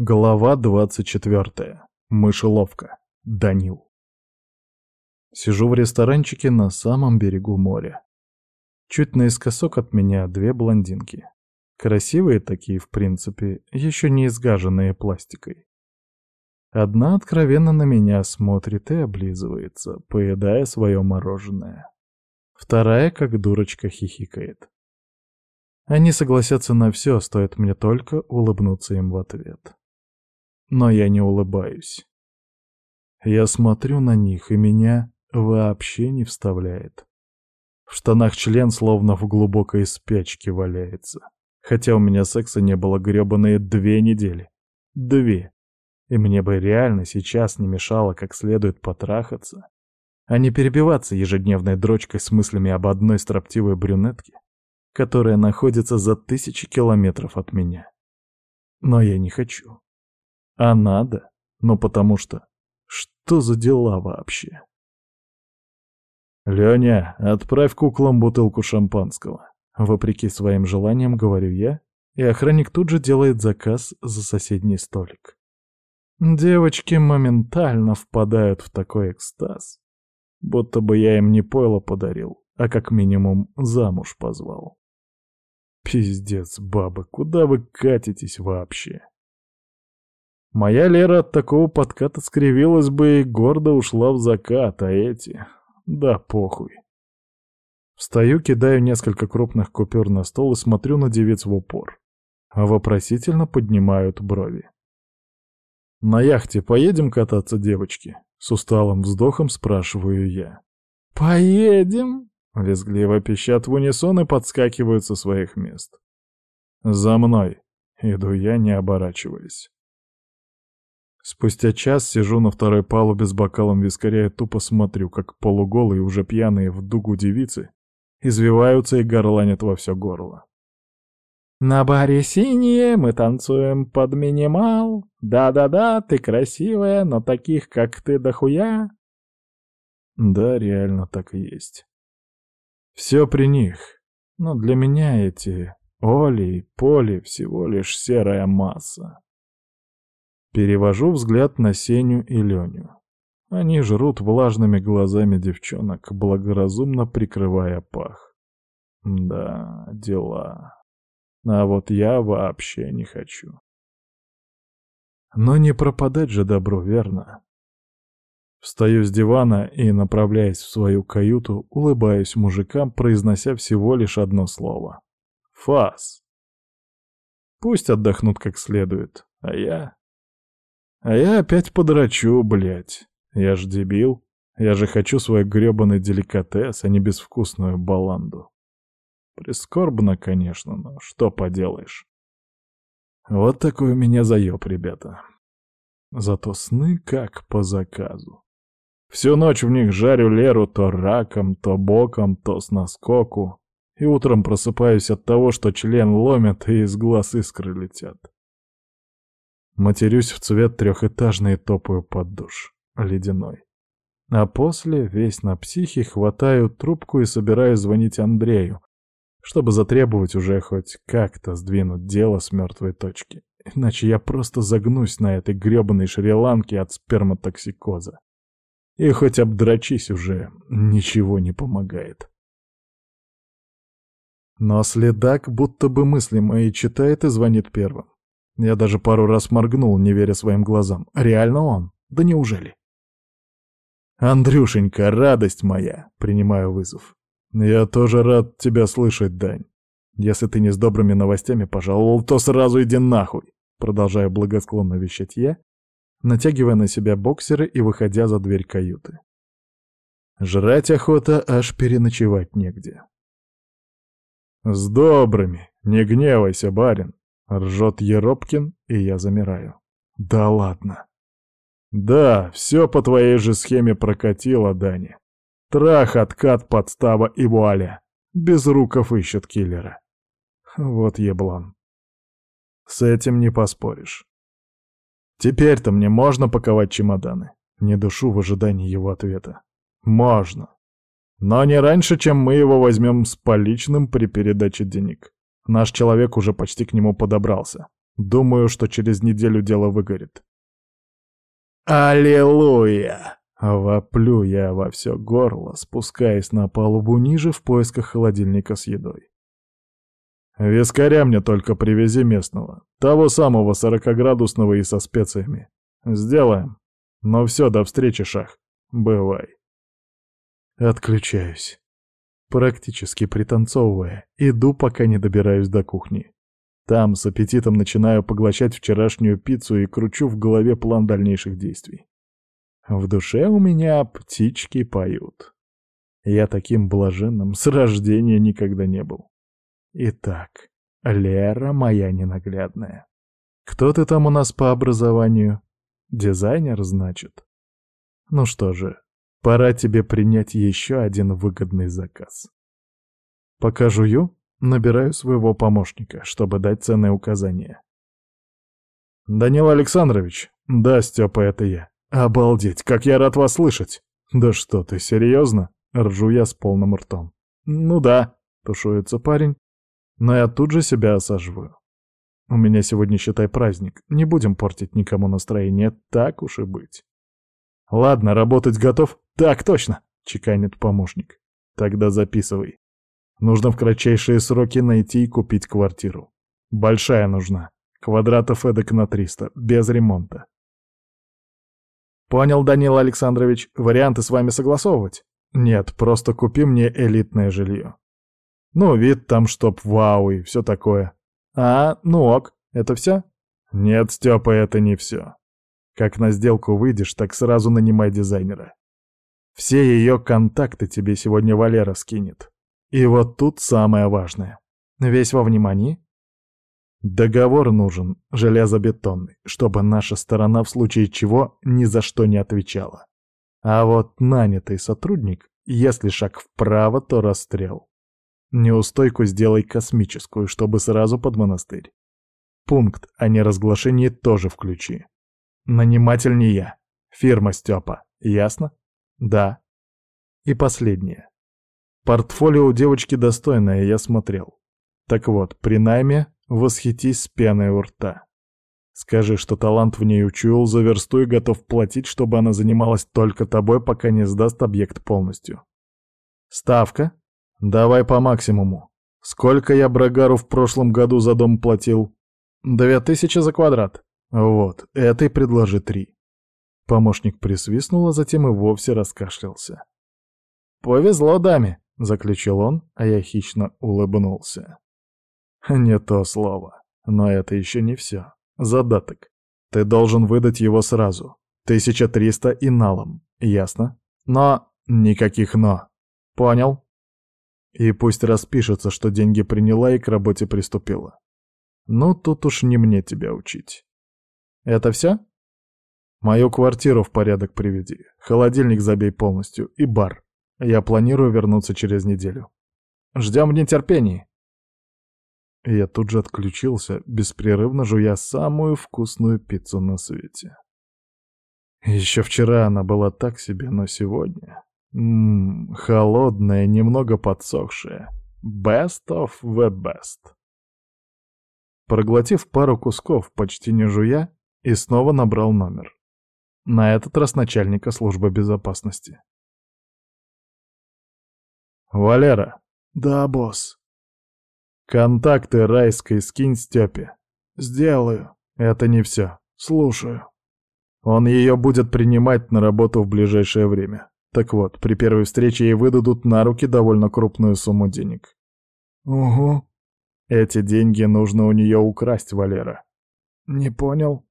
Глава 24. Мышеловка. Данил. Сижу в ресторанчике на самом берегу моря. Чуть наискосок от меня две блондинки. Красивые такие, в принципе, еще не изгаженные пластикой. Одна откровенно на меня смотрит и облизывается, поедая свое мороженое. Вторая, как дурочка, хихикает. Они согласятся на все, стоит мне только улыбнуться им в ответ но я не улыбаюсь. Я смотрю на них, и меня вообще не вставляет. В штанах член словно в глубокой спячке валяется. Хотя у меня секса не было грёбаные две недели. Две. И мне бы реально сейчас не мешало как следует потрахаться, а не перебиваться ежедневной дрочкой с мыслями об одной строптивой брюнетке, которая находится за тысячи километров от меня. Но я не хочу. А надо. Ну потому что... Что за дела вообще? «Леня, отправь куклам бутылку шампанского». Вопреки своим желаниям говорю я, и охранник тут же делает заказ за соседний столик. Девочки моментально впадают в такой экстаз, будто бы я им не пойло подарил, а как минимум замуж позвал. Пиздец, бабы, куда вы катитесь вообще? Моя Лера от такого подката скривилась бы и гордо ушла в закат, а эти... Да похуй. Встаю, кидаю несколько крупных купюр на стол и смотрю на девиц в упор. А вопросительно поднимают брови. «На яхте поедем кататься, девочки?» С усталым вздохом спрашиваю я. «Поедем?» — визгливо пищат в унисон и подскакивают со своих мест. «За мной!» — иду я, не оборачиваясь. Спустя час сижу на второй палубе с бокалом вискаря и тупо смотрю, как полуголые, уже пьяные в дугу девицы, извиваются и горланят во все горло. «На баре синие мы танцуем под минимал. Да-да-да, ты красивая, но таких, как ты, дохуя». Да, реально так и есть. Все при них. Но для меня эти Оли и Поли всего лишь серая масса. Перевожу взгляд на Сеню и Леню. Они жрут влажными глазами девчонок, благоразумно прикрывая пах. Да, дела. А вот я вообще не хочу. Но не пропадать же добро, верно? Встаю с дивана и, направляясь в свою каюту, улыбаюсь мужикам, произнося всего лишь одно слово. Фас. Пусть отдохнут как следует, а я... А я опять подрачу, блядь. Я ж дебил. Я же хочу свой грёбаный деликатес, а не безвкусную баланду. Прискорбно, конечно, но что поделаешь. Вот такой у меня заёб, ребята. Зато сны как по заказу. Всю ночь в них жарю Леру то раком, то боком, то с наскоку. И утром просыпаюсь от того, что член ломят и из глаз искры летят. Матерюсь в цвет трехэтажный и топаю под душ. Ледяной. А после, весь на психе, хватаю трубку и собираюсь звонить Андрею, чтобы затребовать уже хоть как-то сдвинуть дело с мертвой точки. Иначе я просто загнусь на этой грёбаной Шри-Ланке от сперматоксикоза. И хоть обдрачись уже, ничего не помогает. Но следак будто бы мысли мои читает и звонит первым. Я даже пару раз моргнул, не веря своим глазам. Реально он? Да неужели? «Андрюшенька, радость моя!» — принимаю вызов. «Я тоже рад тебя слышать, Дань. Если ты не с добрыми новостями пожаловал, то сразу иди нахуй!» Продолжаю благосклонно вещать я, натягивая на себя боксеры и выходя за дверь каюты. Жрать охота, аж переночевать негде. «С добрыми! Не гневайся, барин!» Ржет Еропкин, и я замираю. Да ладно. Да, все по твоей же схеме прокатило, Дани. Трах, откат, подстава и вуаля. Без руков ищет киллера. Вот еблан. С этим не поспоришь. Теперь-то мне можно паковать чемоданы. Не душу в ожидании его ответа. Можно. Но не раньше, чем мы его возьмем с поличным при передаче денег. Наш человек уже почти к нему подобрался. Думаю, что через неделю дело выгорит. Аллилуйя! Воплю я во все горло, спускаясь на палубу ниже в поисках холодильника с едой. Вискаря мне только привези местного, того самого сорокоградусного и со специями. Сделаем. Но все, до встречи, Шах. Бывай. Отключаюсь. Практически пританцовывая, иду, пока не добираюсь до кухни. Там с аппетитом начинаю поглощать вчерашнюю пиццу и кручу в голове план дальнейших действий. В душе у меня птички поют. Я таким блаженным с рождения никогда не был. Итак, Лера моя ненаглядная. Кто ты там у нас по образованию? Дизайнер, значит? Ну что же, пора тебе принять еще один выгодный заказ. Пока жую, набираю своего помощника, чтобы дать ценные указания. «Данил Александрович?» «Да, Степа, это я. Обалдеть, как я рад вас слышать!» «Да что ты, серьезно?» — ржу я с полным ртом. «Ну да», — тушуется парень, но я тут же себя осаживаю. У меня сегодня, считай, праздник. Не будем портить никому настроение, так уж и быть. Ладно, работать готов? Так точно, чеканит помощник. Тогда записывай. Нужно в кратчайшие сроки найти и купить квартиру. Большая нужна. Квадратов эдак на 300, без ремонта. Понял, Данил Александрович, варианты с вами согласовывать? Нет, просто купи мне элитное жилье. Ну, вид там чтоб вау и все такое. А, ну ок, это все? Нет, Степа, это не все. Как на сделку выйдешь, так сразу нанимай дизайнера. Все ее контакты тебе сегодня Валера скинет. И вот тут самое важное. Весь во внимании? Договор нужен, железобетонный, чтобы наша сторона в случае чего ни за что не отвечала. А вот нанятый сотрудник, если шаг вправо, то расстрел. Неустойку сделай космическую, чтобы сразу под монастырь. Пункт о неразглашении тоже включи. Наниматель не я. Фирма Степа. Ясно? Да. И последнее. Портфолио у девочки достойное, я смотрел. Так вот, при найме восхитись с пеной у рта. Скажи, что талант в ней учуял, за версту и готов платить, чтобы она занималась только тобой, пока не сдаст объект полностью. Ставка? Давай по максимуму. Сколько я Брагару в прошлом году за дом платил? Две тысячи за квадрат. Вот, этой предложи три. Помощник присвистнул, а затем и вовсе раскашлялся. «Повезло даме», — заключил он, а я хищно улыбнулся. «Не то слово. Но это еще не все. Задаток. Ты должен выдать его сразу. Тысяча триста и налом. Ясно? Но... Никаких «но». Понял?» И пусть распишется, что деньги приняла и к работе приступила. Ну, тут уж не мне тебя учить. Это все? Мою квартиру в порядок приведи, холодильник забей полностью и бар. Я планирую вернуться через неделю. Ждем в нетерпении. Я тут же отключился, беспрерывно жуя самую вкусную пиццу на свете. Еще вчера она была так себе, но сегодня... Ммм, холодная, немного подсохшая. Best of the best. Проглотив пару кусков, почти не жуя, и снова набрал номер. На этот раз начальника службы безопасности. «Валера!» «Да, босс». «Контакты райской скинь Степе». «Сделаю». «Это не все. Слушаю». Он ее будет принимать на работу в ближайшее время. Так вот, при первой встрече ей выдадут на руки довольно крупную сумму денег. Угу. Эти деньги нужно у нее украсть, Валера. Не понял?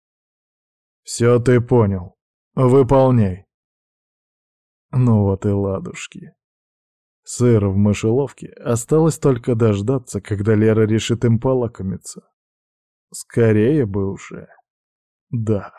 Все ты понял. Выполняй. Ну вот и ладушки. Сыр в мышеловке осталось только дождаться, когда Лера решит им полакомиться. Скорее бы уже. Да.